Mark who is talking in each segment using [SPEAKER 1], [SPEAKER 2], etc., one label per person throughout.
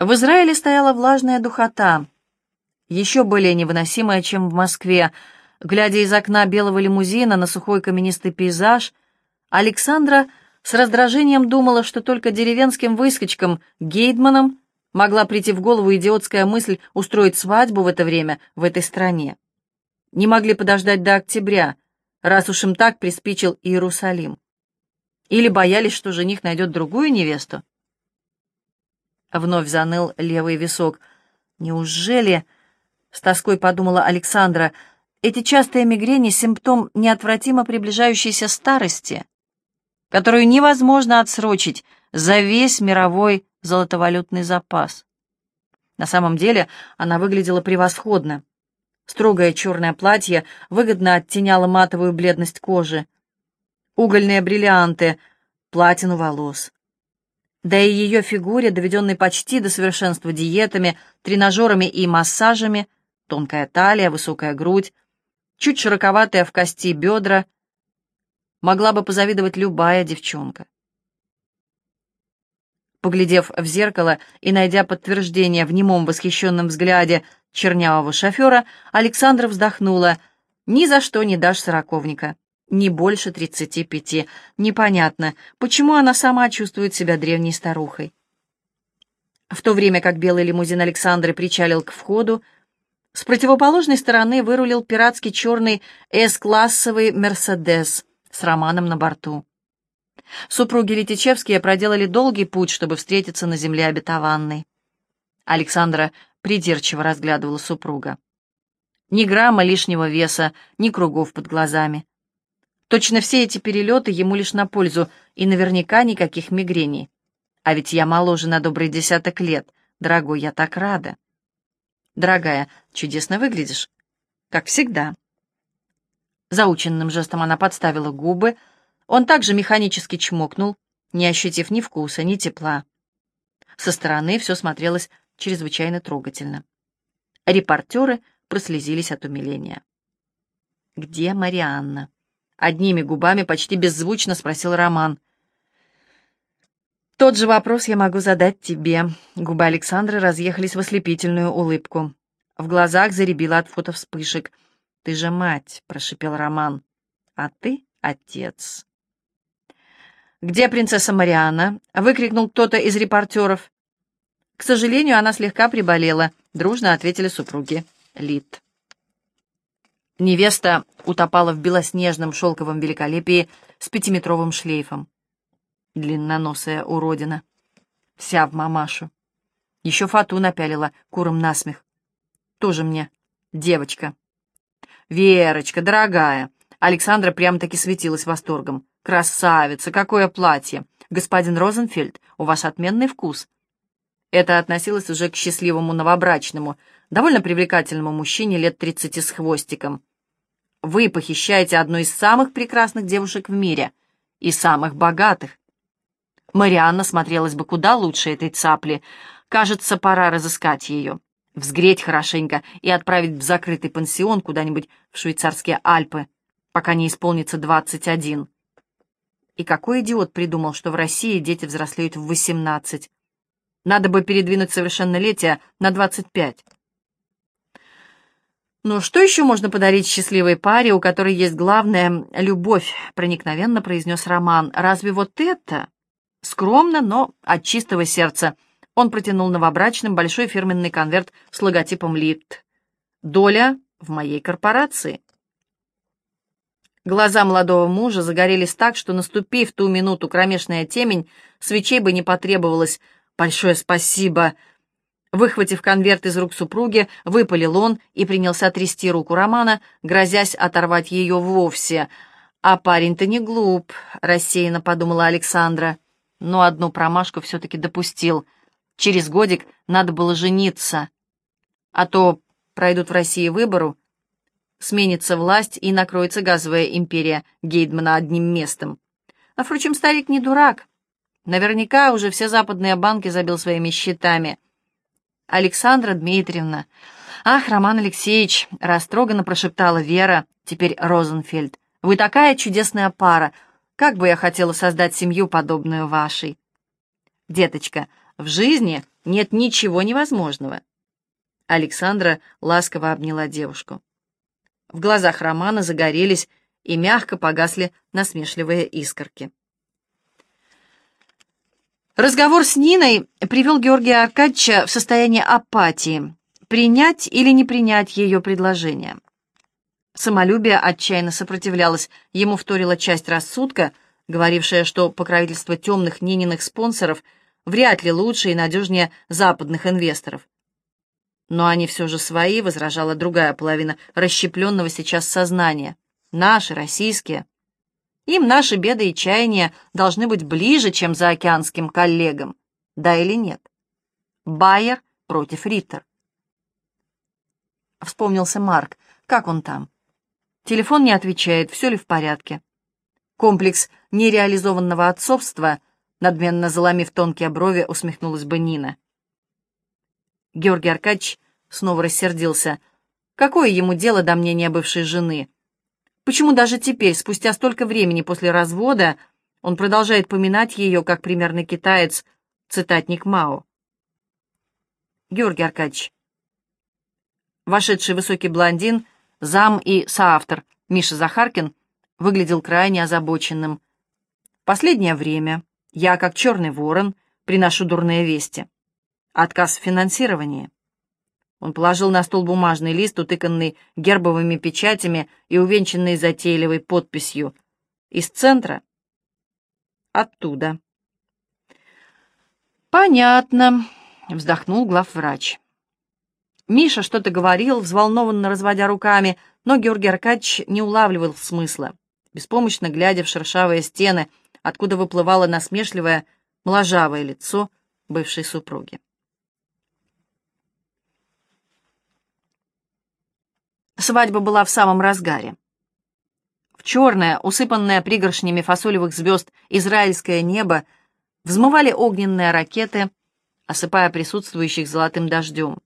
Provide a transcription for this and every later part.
[SPEAKER 1] В Израиле стояла влажная духота, еще более невыносимая, чем в Москве. Глядя из окна белого лимузина на сухой каменистый пейзаж, Александра с раздражением думала, что только деревенским выскочкам Гейдманам могла прийти в голову идиотская мысль устроить свадьбу в это время в этой стране. Не могли подождать до октября, раз уж им так приспичил Иерусалим. Или боялись, что жених найдет другую невесту. Вновь заныл левый висок. «Неужели...» — с тоской подумала Александра. «Эти частые мигрени — симптом неотвратимо приближающейся старости, которую невозможно отсрочить за весь мировой золотовалютный запас». На самом деле она выглядела превосходно. Строгое черное платье выгодно оттеняло матовую бледность кожи. Угольные бриллианты, платину волос да и ее фигуре, доведенной почти до совершенства диетами, тренажерами и массажами, тонкая талия, высокая грудь, чуть широковатые в кости бедра, могла бы позавидовать любая девчонка. Поглядев в зеркало и найдя подтверждение в немом восхищенном взгляде чернявого шофера, Александра вздохнула. «Ни за что не дашь сороковника» не больше тридцати пяти. Непонятно, почему она сама чувствует себя древней старухой. В то время как белый лимузин Александры причалил к входу, с противоположной стороны вырулил пиратский черный С-классовый «Мерседес» с Романом на борту. Супруги Летичевские проделали долгий путь, чтобы встретиться на земле обетованной. Александра придирчиво разглядывала супруга. Ни грамма лишнего веса, ни кругов под глазами. Точно все эти перелеты ему лишь на пользу, и наверняка никаких мигрений. А ведь я моложе на добрый десяток лет. Дорогой, я так рада. Дорогая, чудесно выглядишь. Как всегда. Заученным жестом она подставила губы. Он также механически чмокнул, не ощутив ни вкуса, ни тепла. Со стороны все смотрелось чрезвычайно трогательно. Репортеры прослезились от умиления. «Где Марианна?» Одними губами почти беззвучно спросил Роман. «Тот же вопрос я могу задать тебе». Губы Александры разъехались в ослепительную улыбку. В глазах заребило от фотовспышек. «Ты же мать», — прошипел Роман. «А ты отец». «Где принцесса Мариана?» — выкрикнул кто-то из репортеров. К сожалению, она слегка приболела, дружно ответили супруги Лид. Невеста утопала в белоснежном шелковом великолепии с пятиметровым шлейфом. Длинноносая уродина. Вся в мамашу. Еще фату напялила куром насмех. Тоже мне девочка. Верочка, дорогая. Александра прямо-таки светилась восторгом. Красавица, какое платье! Господин Розенфельд, у вас отменный вкус. Это относилось уже к счастливому новобрачному, довольно привлекательному мужчине лет тридцати с хвостиком. Вы похищаете одну из самых прекрасных девушек в мире и самых богатых. Марианна смотрелась бы куда лучше этой цапли. Кажется, пора разыскать ее, взгреть хорошенько и отправить в закрытый пансион куда-нибудь в швейцарские Альпы, пока не исполнится двадцать один. И какой идиот придумал, что в России дети взрослеют в восемнадцать? Надо бы передвинуть совершеннолетие на 25. «Ну, что еще можно подарить счастливой паре, у которой есть главная любовь?» — проникновенно произнес Роман. «Разве вот это?» Скромно, но от чистого сердца. Он протянул новобрачным большой фирменный конверт с логотипом «Липт». «Доля в моей корпорации». Глаза молодого мужа загорелись так, что, наступив ту минуту кромешная темень, свечей бы не потребовалось, «Большое спасибо!» Выхватив конверт из рук супруги, выпалил он и принялся трясти руку Романа, грозясь оторвать ее вовсе. «А парень-то не глуп», — рассеянно подумала Александра. Но одну промашку все-таки допустил. Через годик надо было жениться. А то пройдут в России выбору, сменится власть и накроется газовая империя Гейдмана одним местом. А, впрочем, старик не дурак. Наверняка уже все западные банки забил своими счетами. Александра Дмитриевна. Ах, Роман Алексеевич, растроганно прошептала Вера, теперь Розенфельд. Вы такая чудесная пара. Как бы я хотела создать семью, подобную вашей. Деточка, в жизни нет ничего невозможного. Александра ласково обняла девушку. В глазах Романа загорелись и мягко погасли насмешливые искорки. Разговор с Ниной привел Георгия Аркадьевича в состояние апатии, принять или не принять ее предложение. Самолюбие отчаянно сопротивлялось, ему вторила часть рассудка, говорившая, что покровительство темных Нининых спонсоров вряд ли лучше и надежнее западных инвесторов. Но они все же свои, возражала другая половина расщепленного сейчас сознания. Наши, российские. Им наши беды и чаяния должны быть ближе, чем за океанским коллегам. Да или нет? Байер против Риттер. Вспомнился Марк. Как он там? Телефон не отвечает, все ли в порядке. Комплекс нереализованного отцовства, надменно заломив тонкие брови, усмехнулась бы Нина. Георгий Аркадьевич снова рассердился. Какое ему дело до мнения бывшей жены? Почему даже теперь, спустя столько времени после развода, он продолжает поминать ее, как примерный китаец, цитатник Мао? Георгий Аркадьевич. Вошедший высокий блондин, зам и соавтор Миша Захаркин, выглядел крайне озабоченным. Последнее время я, как черный ворон, приношу дурные вести. Отказ в финансировании. Он положил на стол бумажный лист, утыканный гербовыми печатями и увенчанный затейливой подписью. Из центра? Оттуда. «Понятно», — вздохнул главврач. Миша что-то говорил, взволнованно разводя руками, но Георгий Аркадьевич не улавливал смысла, беспомощно глядя в шершавые стены, откуда выплывало насмешливое, моложавое лицо бывшей супруги. Свадьба была в самом разгаре. В черное, усыпанное пригоршнями фасолевых звезд израильское небо взмывали огненные ракеты, осыпая присутствующих золотым дождем.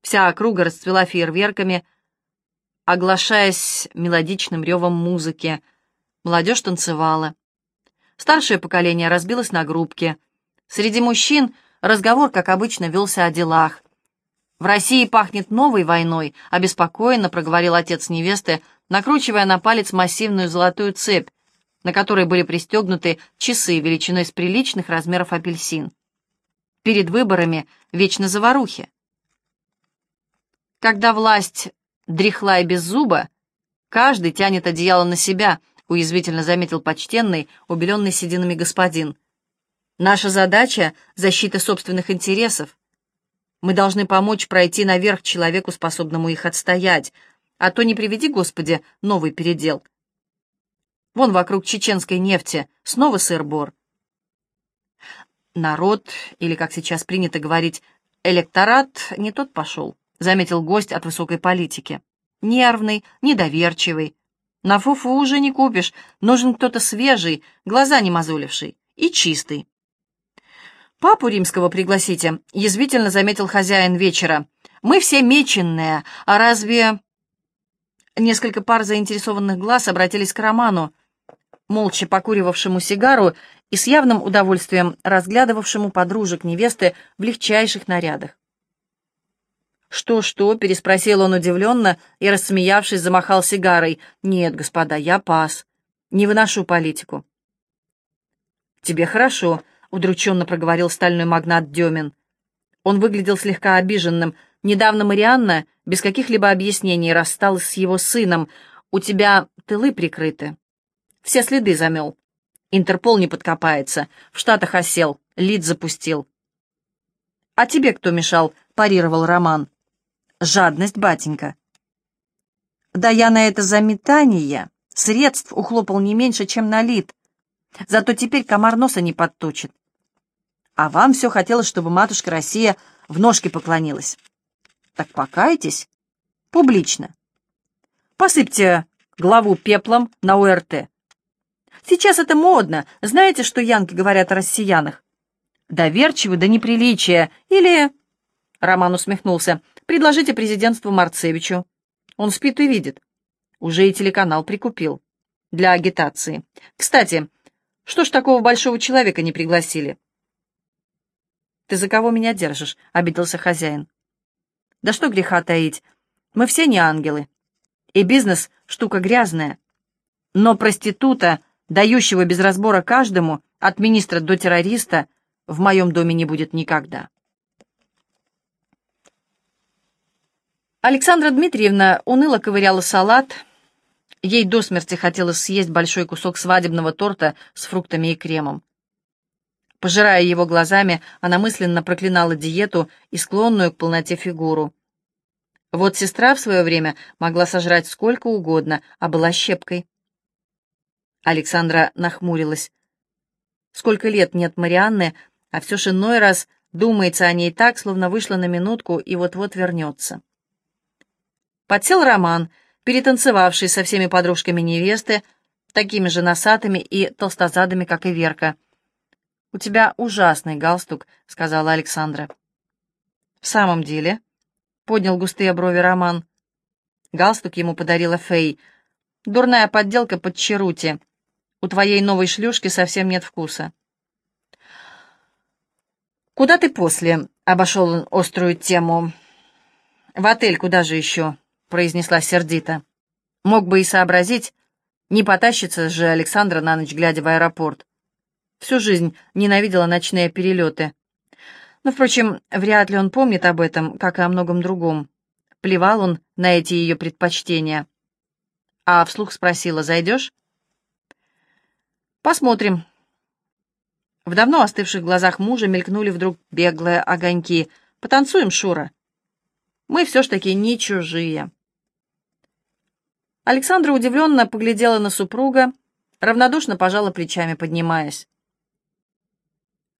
[SPEAKER 1] Вся округа расцвела фейерверками, оглашаясь мелодичным ревом музыки. Молодежь танцевала. Старшее поколение разбилось на группки. Среди мужчин разговор, как обычно, велся о делах. «В России пахнет новой войной», — обеспокоенно проговорил отец невесты, накручивая на палец массивную золотую цепь, на которой были пристегнуты часы величиной с приличных размеров апельсин. Перед выборами вечно заварухи. Когда власть дряхла и без зуба, каждый тянет одеяло на себя, уязвительно заметил почтенный, убеленный сединами господин. Наша задача — защита собственных интересов. Мы должны помочь пройти наверх человеку, способному их отстоять, а то не приведи, Господи, новый передел. Вон вокруг чеченской нефти снова сыр-бор. Народ, или, как сейчас принято говорить, электорат, не тот пошел, заметил гость от высокой политики. Нервный, недоверчивый. На фуфу уже не купишь, нужен кто-то свежий, глаза не мозоливший и чистый. «Папу римского пригласите», — язвительно заметил хозяин вечера. «Мы все меченные, а разве...» Несколько пар заинтересованных глаз обратились к Роману, молча покуривавшему сигару и с явным удовольствием разглядывавшему подружек невесты в легчайших нарядах. «Что-что?» — переспросил он удивленно и, рассмеявшись, замахал сигарой. «Нет, господа, я пас. Не выношу политику». «Тебе хорошо», удрученно проговорил стальной магнат Демин. Он выглядел слегка обиженным. Недавно Марианна без каких-либо объяснений рассталась с его сыном. У тебя тылы прикрыты. Все следы замел. Интерпол не подкопается. В Штатах осел. Лид запустил. «А тебе кто мешал?» — парировал Роман. «Жадность, батенька». «Да я на это заметание средств ухлопал не меньше, чем на лид. Зато теперь комар носа не подточит. А вам все хотелось, чтобы матушка Россия в ножки поклонилась. Так покайтесь. Публично. Посыпьте главу пеплом на УРТ. Сейчас это модно. Знаете, что янки говорят о россиянах? Доверчивы до неприличия. Или... Роман усмехнулся. Предложите президентству Марцевичу. Он спит и видит. Уже и телеканал прикупил. Для агитации. Кстати, что ж такого большого человека не пригласили? «Ты за кого меня держишь?» — обиделся хозяин. «Да что греха таить, мы все не ангелы. И бизнес — штука грязная. Но проститута, дающего без разбора каждому, от министра до террориста, в моем доме не будет никогда». Александра Дмитриевна уныло ковыряла салат. Ей до смерти хотелось съесть большой кусок свадебного торта с фруктами и кремом. Пожирая его глазами, она мысленно проклинала диету и склонную к полноте фигуру. Вот сестра в свое время могла сожрать сколько угодно, а была щепкой. Александра нахмурилась. Сколько лет нет Марианны, а все ж иной раз думается о ней так, словно вышла на минутку и вот-вот вернется. Подсел Роман, перетанцевавший со всеми подружками невесты, такими же носатыми и толстозадыми, как и Верка. «У тебя ужасный галстук», — сказала Александра. «В самом деле?» — поднял густые брови Роман. Галстук ему подарила Фэй. «Дурная подделка под черути. У твоей новой шлюшки совсем нет вкуса». «Куда ты после?» — обошел он острую тему. «В отель куда же еще?» произнесла сердито. Мог бы и сообразить, не потащится же Александра на ночь, глядя в аэропорт. Всю жизнь ненавидела ночные перелеты. Но, впрочем, вряд ли он помнит об этом, как и о многом другом. Плевал он на эти ее предпочтения. А вслух спросила, зайдешь? Посмотрим. В давно остывших глазах мужа мелькнули вдруг беглые огоньки. Потанцуем, Шура. Мы все ж таки не чужие. Александра удивленно поглядела на супруга, равнодушно пожала плечами, поднимаясь.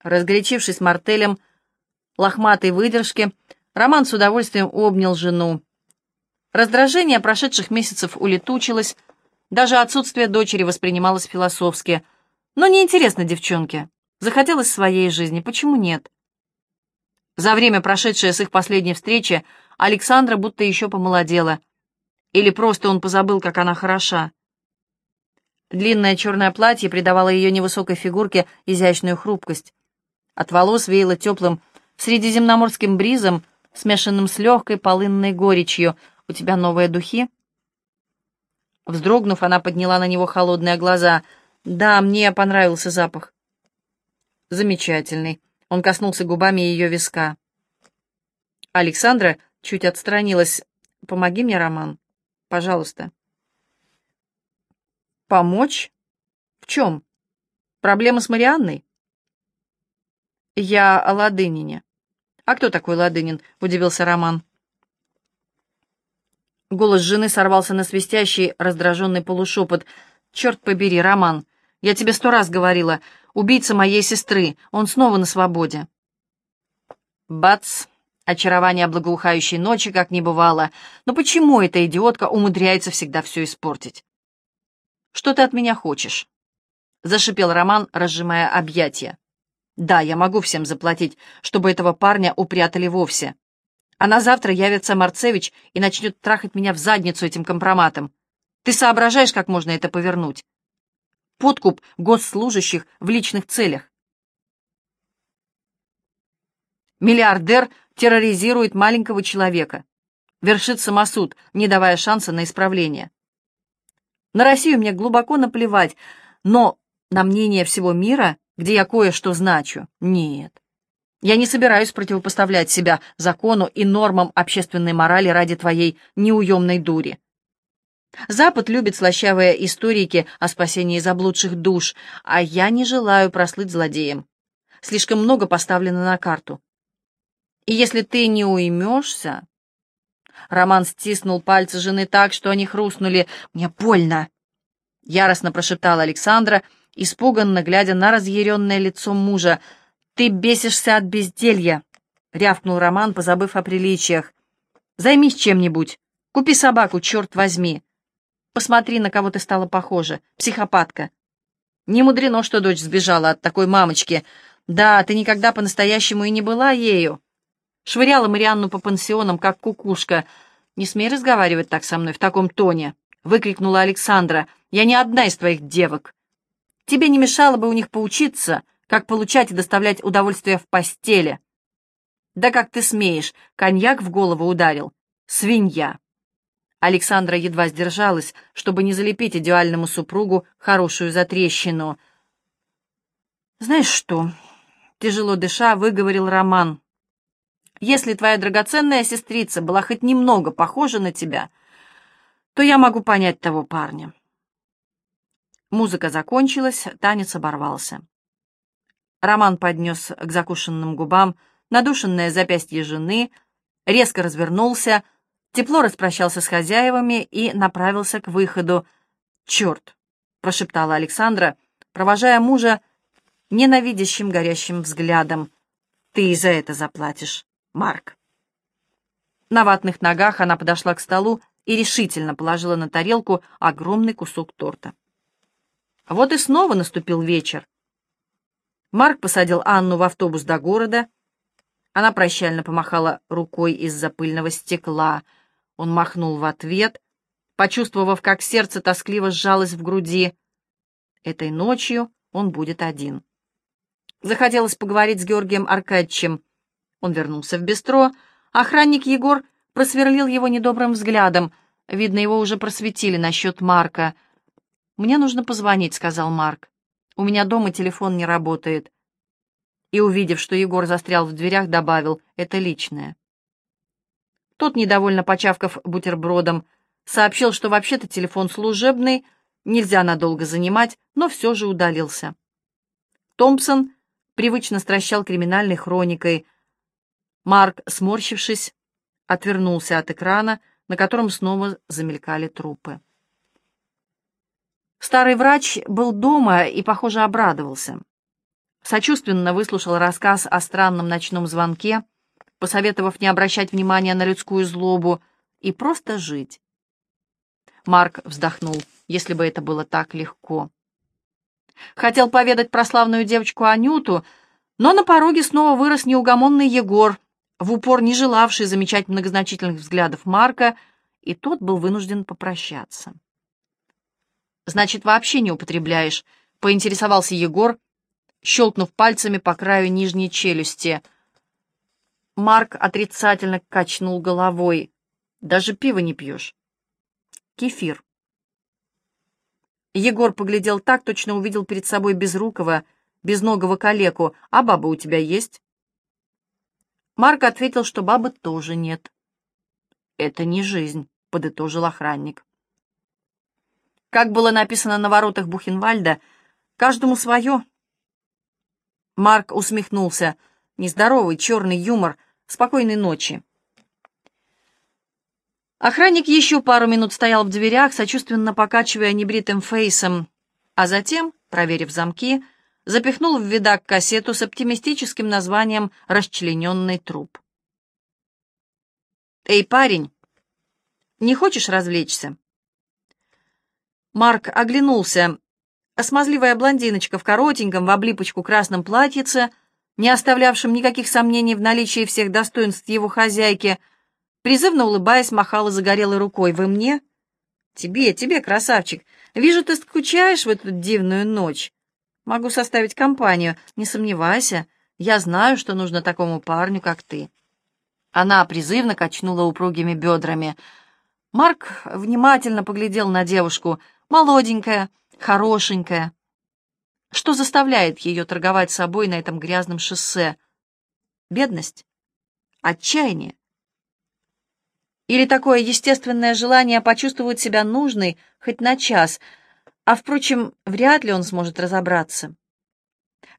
[SPEAKER 1] Разгорячившись мартелем лохматой выдержки, Роман с удовольствием обнял жену. Раздражение прошедших месяцев улетучилось, даже отсутствие дочери воспринималось философски. Но неинтересно девчонке. Захотелось своей жизни, почему нет? За время, прошедшее с их последней встречи, Александра будто еще помолодела — или просто он позабыл, как она хороша? Длинное черное платье придавало ее невысокой фигурке изящную хрупкость. От волос веяло теплым средиземноморским бризом, смешанным с легкой полынной горечью. «У тебя новые духи?» Вздрогнув, она подняла на него холодные глаза. «Да, мне понравился запах». «Замечательный». Он коснулся губами ее виска. Александра чуть отстранилась. «Помоги мне, Роман». Пожалуйста. Помочь? В чем? Проблема с Марианной? Я о Ладынине. А кто такой Ладынин? Удивился Роман. Голос жены сорвался на свистящий, раздраженный полушепот. «Черт побери, Роман, я тебе сто раз говорила, убийца моей сестры, он снова на свободе». Бац! Очарование благоухающей ночи как не бывало. Но почему эта идиотка умудряется всегда все испортить? «Что ты от меня хочешь?» — зашипел Роман, разжимая объятия. «Да, я могу всем заплатить, чтобы этого парня упрятали вовсе. А на завтра явится Марцевич и начнет трахать меня в задницу этим компроматом. Ты соображаешь, как можно это повернуть? Подкуп госслужащих в личных целях. Миллиардер терроризирует маленького человека, вершит самосуд, не давая шанса на исправление. На Россию мне глубоко наплевать, но на мнение всего мира, где я кое-что значу, нет. Я не собираюсь противопоставлять себя закону и нормам общественной морали ради твоей неуемной дури. Запад любит слащавые историки о спасении заблудших душ, а я не желаю прослыть злодеем. Слишком много поставлено на карту. И если ты не уймешься...» Роман стиснул пальцы жены так, что они хрустнули. «Мне больно!» Яростно прошептала Александра, испуганно глядя на разъяренное лицо мужа. «Ты бесишься от безделья!» — рявкнул Роман, позабыв о приличиях. «Займись чем-нибудь. Купи собаку, черт возьми. Посмотри, на кого ты стала похожа. Психопатка. Не мудрено, что дочь сбежала от такой мамочки. Да, ты никогда по-настоящему и не была ею. Швыряла Марианну по пансионам, как кукушка. «Не смей разговаривать так со мной, в таком тоне!» — выкрикнула Александра. «Я не одна из твоих девок. Тебе не мешало бы у них поучиться, как получать и доставлять удовольствие в постели, «Да как ты смеешь? Коньяк в голову ударил. Свинья!» Александра едва сдержалась, чтобы не залепить идеальному супругу хорошую затрещину. «Знаешь что?» — тяжело дыша выговорил Роман. «Если твоя драгоценная сестрица была хоть немного похожа на тебя, то я могу понять того парня». Музыка закончилась, танец оборвался. Роман поднес к закушенным губам надушенное запястье жены, резко развернулся, тепло распрощался с хозяевами и направился к выходу. «Черт!» — прошептала Александра, провожая мужа ненавидящим горящим взглядом. «Ты и за это заплатишь, Марк!» На ватных ногах она подошла к столу и решительно положила на тарелку огромный кусок торта. Вот и снова наступил вечер. Марк посадил Анну в автобус до города. Она прощально помахала рукой из-за пыльного стекла. Он махнул в ответ, почувствовав, как сердце тоскливо сжалось в груди. Этой ночью он будет один. Захотелось поговорить с Георгием Аркадьевичем. Он вернулся в бистро. Охранник Егор просверлил его недобрым взглядом. Видно, его уже просветили насчет Марка. «Мне нужно позвонить», — сказал Марк. «У меня дома телефон не работает». И, увидев, что Егор застрял в дверях, добавил «это личное». Тот, недовольно почавкав бутербродом, сообщил, что вообще-то телефон служебный, нельзя надолго занимать, но все же удалился. Томпсон привычно стращал криминальной хроникой. Марк, сморщившись, отвернулся от экрана, на котором снова замелькали трупы. Старый врач был дома и, похоже, обрадовался. Сочувственно выслушал рассказ о странном ночном звонке, посоветовав не обращать внимания на людскую злобу и просто жить. Марк вздохнул, если бы это было так легко. Хотел поведать про славную девочку Анюту, но на пороге снова вырос неугомонный Егор, в упор не желавший замечать многозначительных взглядов Марка, и тот был вынужден попрощаться. Значит, вообще не употребляешь, поинтересовался Егор, щелкнув пальцами по краю нижней челюсти. Марк отрицательно качнул головой. Даже пиво не пьешь. Кефир. Егор поглядел так, точно увидел перед собой безрукого, безногого калеку. «А баба у тебя есть?» Марк ответил, что бабы тоже нет. «Это не жизнь», — подытожил охранник. Как было написано на воротах Бухенвальда, каждому свое. Марк усмехнулся. Нездоровый черный юмор. Спокойной ночи. Охранник еще пару минут стоял в дверях, сочувственно покачивая небритым фейсом, а затем, проверив замки, запихнул в видак кассету с оптимистическим названием «Расчлененный труп». «Эй, парень, не хочешь развлечься?» Марк оглянулся. Смазливая блондиночка в коротеньком, в облипочку красном платьице, не оставлявшем никаких сомнений в наличии всех достоинств его хозяйки, призывно улыбаясь, махала загорелой рукой. «Вы мне?» «Тебе, тебе, красавчик. Вижу, ты скучаешь в эту дивную ночь. Могу составить компанию, не сомневайся. Я знаю, что нужно такому парню, как ты». Она призывно качнула упругими бедрами. Марк внимательно поглядел на девушку — Молоденькая, хорошенькая. Что заставляет ее торговать собой на этом грязном шоссе? Бедность? Отчаяние? Или такое естественное желание почувствовать себя нужной хоть на час, а, впрочем, вряд ли он сможет разобраться.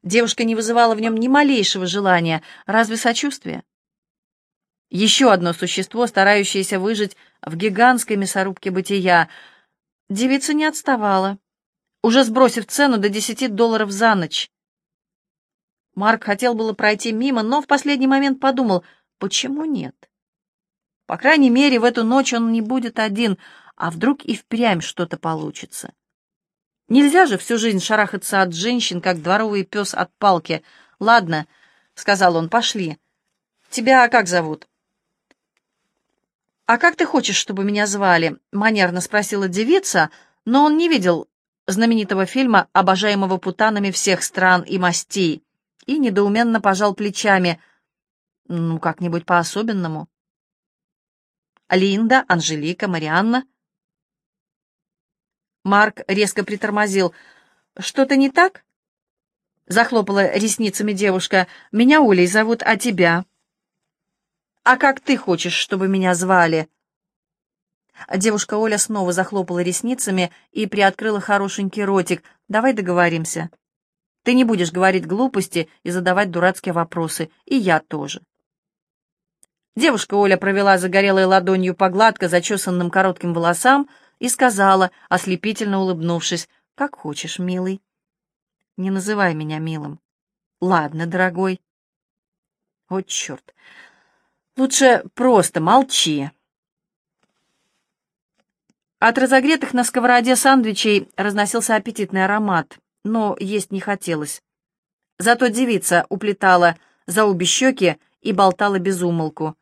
[SPEAKER 1] Девушка не вызывала в нем ни малейшего желания, разве сочувствие? Еще одно существо, старающееся выжить в гигантской мясорубке бытия — Девица не отставала, уже сбросив цену до десяти долларов за ночь. Марк хотел было пройти мимо, но в последний момент подумал, почему нет? По крайней мере, в эту ночь он не будет один, а вдруг и впрямь что-то получится. Нельзя же всю жизнь шарахаться от женщин, как дворовый пес от палки. «Ладно», — сказал он, — «пошли. Тебя как зовут?» «А как ты хочешь, чтобы меня звали?» — манерно спросила девица, но он не видел знаменитого фильма, обожаемого путанами всех стран и мастей, и недоуменно пожал плечами. Ну, как-нибудь по-особенному. Линда, Анжелика, Марианна. Марк резко притормозил. «Что-то не так?» Захлопала ресницами девушка. «Меня Олей зовут, а тебя?» «А как ты хочешь, чтобы меня звали?» Девушка Оля снова захлопала ресницами и приоткрыла хорошенький ротик. «Давай договоримся. Ты не будешь говорить глупости и задавать дурацкие вопросы, и я тоже». Девушка Оля провела загорелой ладонью по гладко зачесанным коротким волосам и сказала, ослепительно улыбнувшись, «Как хочешь, милый». «Не называй меня милым». «Ладно, дорогой». «О, черт! Лучше просто молчи». От разогретых на сковороде сандвичей разносился аппетитный аромат, но есть не хотелось. Зато девица уплетала за обе щеки и болтала без умолку.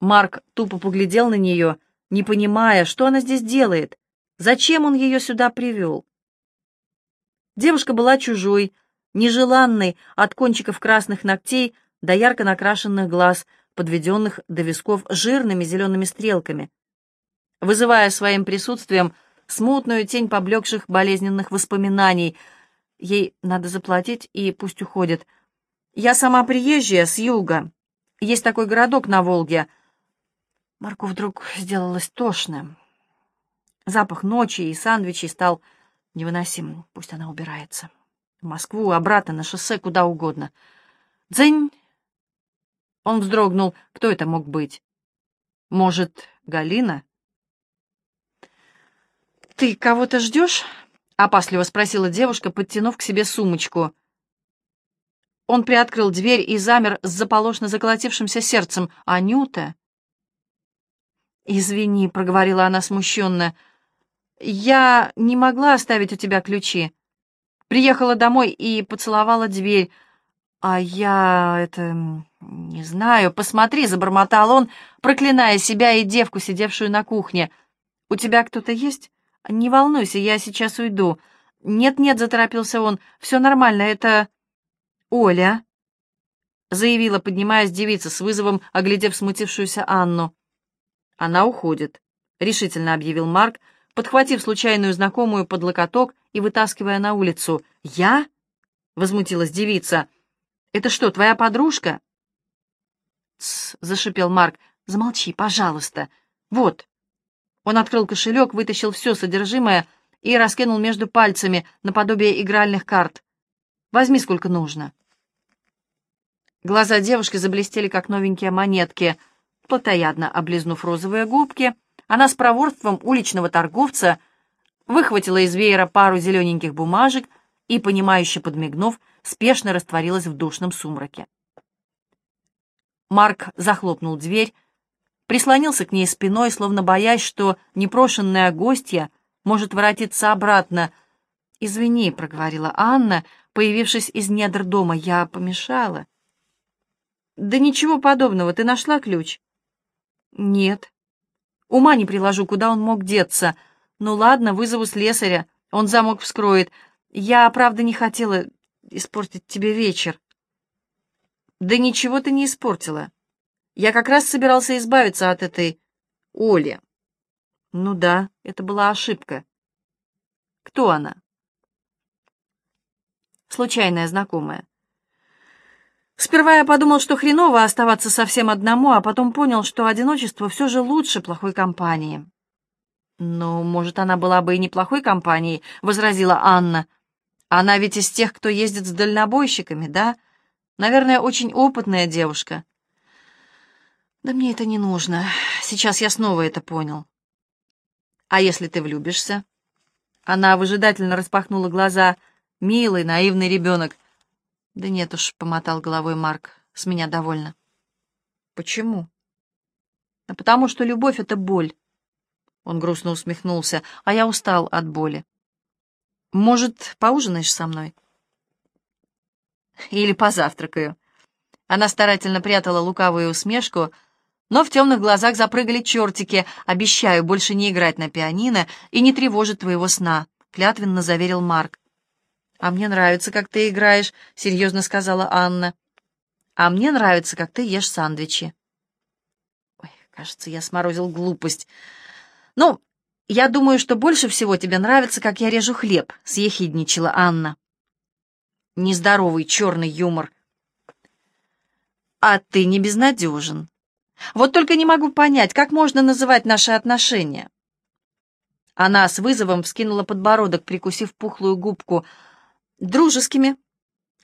[SPEAKER 1] Марк тупо поглядел на нее, не понимая, что она здесь делает, зачем он ее сюда привел. Девушка была чужой, нежеланной от кончиков красных ногтей до ярко накрашенных глаз, подведенных до висков жирными зелеными стрелками вызывая своим присутствием смутную тень поблекших болезненных воспоминаний. Ей надо заплатить, и пусть уходит. Я сама приезжая, с юга. Есть такой городок на Волге. Марку вдруг сделалось тошно. Запах ночи и сандвичей стал невыносимым. Пусть она убирается. В Москву, обратно, на шоссе, куда угодно. Дзынь! Он вздрогнул. Кто это мог быть? Может, Галина? «Ты кого-то ждешь?» — опасливо спросила девушка, подтянув к себе сумочку. Он приоткрыл дверь и замер с заполошно заколотившимся сердцем. «Анюта?» «Извини», — проговорила она смущенно. «Я не могла оставить у тебя ключи. Приехала домой и поцеловала дверь. А я это... не знаю. Посмотри», — забормотал он, проклиная себя и девку, сидевшую на кухне. «У тебя кто-то есть?» «Не волнуйся, я сейчас уйду». «Нет-нет», — заторопился он, — «все нормально, это...» «Оля», — заявила, поднимаясь девица с вызовом, оглядев смутившуюся Анну. «Она уходит», — решительно объявил Марк, подхватив случайную знакомую под локоток и вытаскивая на улицу. «Я?» — возмутилась девица. «Это что, твоя подружка?» «Тсс», — зашипел Марк, — «замолчи, пожалуйста. Вот, он открыл кошелек, вытащил все содержимое и раскинул между пальцами наподобие игральных карт. «Возьми сколько нужно». Глаза девушки заблестели, как новенькие монетки. Плотоядно облизнув розовые губки, она с проворством уличного торговца выхватила из веера пару зелененьких бумажек и, понимающе подмигнув, спешно растворилась в душном сумраке. Марк захлопнул дверь, прислонился к ней спиной, словно боясь, что непрошенная гостья может воротиться обратно. «Извини», — проговорила Анна, появившись из недр дома, — «я помешала». «Да ничего подобного, ты нашла ключ?» «Нет». «Ума не приложу, куда он мог деться. Ну ладно, вызову слесаря, он замок вскроет. Я, правда, не хотела испортить тебе вечер». «Да ничего ты не испортила». Я как раз собирался избавиться от этой Оли. Ну да, это была ошибка. Кто она? Случайная знакомая. Сперва я подумал, что хреново оставаться совсем одному, а потом понял, что одиночество все же лучше плохой компании. «Ну, может, она была бы и неплохой компанией», — возразила Анна. «Она ведь из тех, кто ездит с дальнобойщиками, да? Наверное, очень опытная девушка. Да мне это не нужно. Сейчас я снова это понял. А если ты влюбишься? Она выжидательно распахнула глаза. Милый, наивный ребенок. Да нет уж, помотал головой Марк. С меня довольно. Почему? Да потому что любовь — это боль. Он грустно усмехнулся, а я устал от боли. Может, поужинаешь со мной? Или позавтракаю. Она старательно прятала лукавую усмешку, но в темных глазах запрыгали чертики. «Обещаю больше не играть на пианино и не тревожить твоего сна», — клятвенно заверил Марк. «А мне нравится, как ты играешь», — серьезно сказала Анна. А мне нравится, как ты ешь сандвичи. Ой, кажется, я сморозил глупость. Ну, я думаю, что больше всего тебе нравится, как я режу хлеб, съехидничала Анна. Нездоровый черный юмор. А ты не безнадежен. Вот только не могу понять, как можно называть наши отношения. Она с вызовом вскинула подбородок, прикусив пухлую губку. «Дружескими?»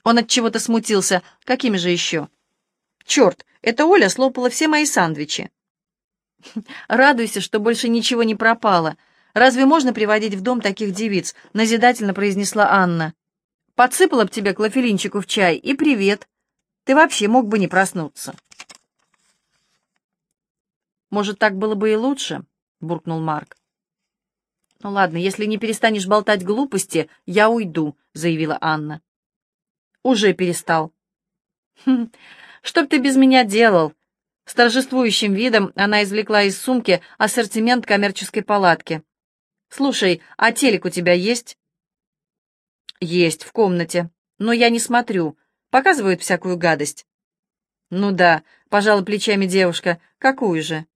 [SPEAKER 1] Он от чего-то смутился. «Какими же еще?» «Черт, это Оля слопала все мои сандвичи». «Радуйся, что больше ничего не пропало. Разве можно приводить в дом таких девиц?» — назидательно произнесла Анна. «Подсыпала б тебе клофелинчику в чай, и привет. Ты вообще мог бы не проснуться». «Может, так было бы и лучше?» — буркнул Марк. «Ну ладно, если не перестанешь болтать глупости, я уйду», — заявила Анна. «Уже перестал». «Хм, что б ты без меня делал?» С торжествующим видом она извлекла из сумки ассортимент коммерческой палатки. «Слушай, а телек у тебя есть?» «Есть, в комнате. Но я не смотрю. Показывают всякую гадость». «Ну да», — пожала плечами девушка. «Какую же?»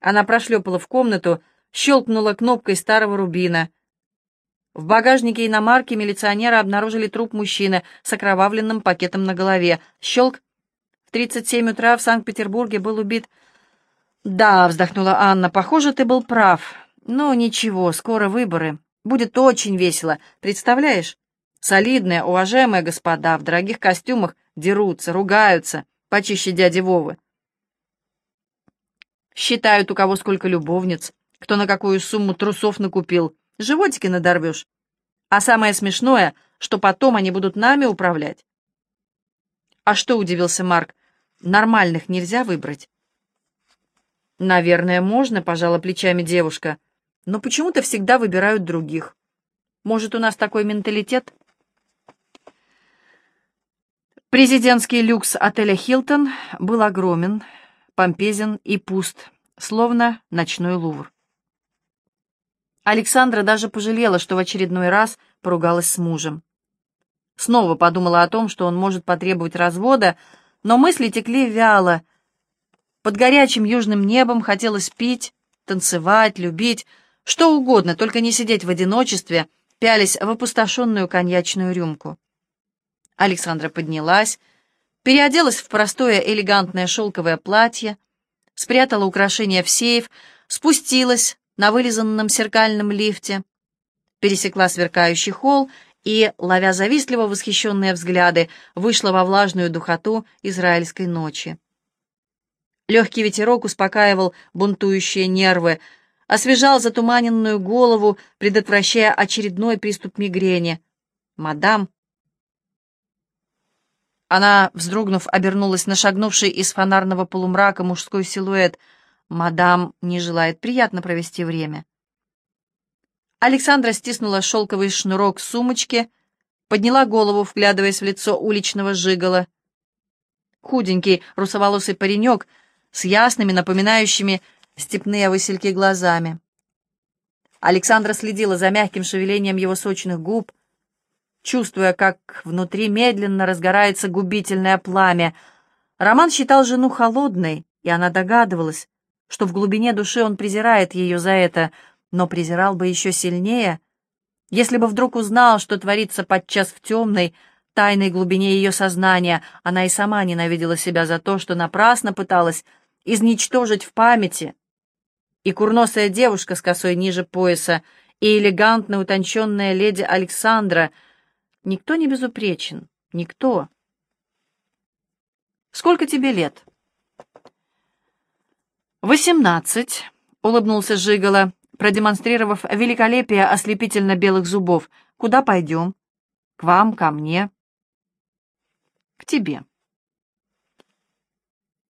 [SPEAKER 1] Она прошлепала в комнату, щелкнула кнопкой старого рубина. В багажнике иномарки милиционеры обнаружили труп мужчины с окровавленным пакетом на голове. Щелк. В 37 утра в Санкт-Петербурге был убит... «Да», — вздохнула Анна, — «похоже, ты был прав. Ну, ничего, скоро выборы. Будет очень весело. Представляешь? Солидные, уважаемые господа в дорогих костюмах дерутся, ругаются, почище дяди Вовы. Считают, у кого сколько любовниц кто на какую сумму трусов накупил. Животики надорвешь. А самое смешное, что потом они будут нами управлять. А что, удивился Марк, нормальных нельзя выбрать? Наверное, можно, пожала плечами девушка. Но почему-то всегда выбирают других. Может, у нас такой менталитет? Президентский люкс отеля «Хилтон» был огромен, помпезен и пуст, словно ночной лувр. Александра даже пожалела, что в очередной раз поругалась с мужем. Снова подумала о том, что он может потребовать развода, но мысли текли вяло. Под горячим южным небом хотелось пить, танцевать, любить, что угодно, только не сидеть в одиночестве, пялись в опустошенную коньячную рюмку. Александра поднялась, переоделась в простое элегантное шелковое платье, спрятала украшения в сейф, спустилась, на вылизанном зеркальном лифте, пересекла сверкающий холл и, ловя завистливо восхищенные взгляды, вышла во влажную духоту израильской ночи. Легкий ветерок успокаивал бунтующие нервы, освежал затуманенную голову, предотвращая очередной приступ мигрени. «Мадам!» Она, вздрогнув, обернулась на шагнувший из фонарного полумрака мужской силуэт — Мадам не желает приятно провести время. Александра стиснула шелковый шнурок сумочки, подняла голову, вглядываясь в лицо уличного жигала. Худенький, русоволосый паренек с ясными, напоминающими степные васильки глазами. Александра следила за мягким шевелением его сочных губ, чувствуя, как внутри медленно разгорается губительное пламя. Роман считал жену холодной, и она догадывалась, что в глубине души он презирает ее за это, но презирал бы еще сильнее, если бы вдруг узнал, что творится подчас в темной, тайной глубине ее сознания, она и сама ненавидела себя за то, что напрасно пыталась изничтожить в памяти. И курносая девушка с косой ниже пояса, и элегантная утонченная леди Александра. Никто не безупречен, никто. «Сколько тебе лет?» «Восемнадцать», — улыбнулся Жигало, продемонстрировав великолепие ослепительно-белых зубов. «Куда пойдем?» «К вам, ко мне». «К тебе».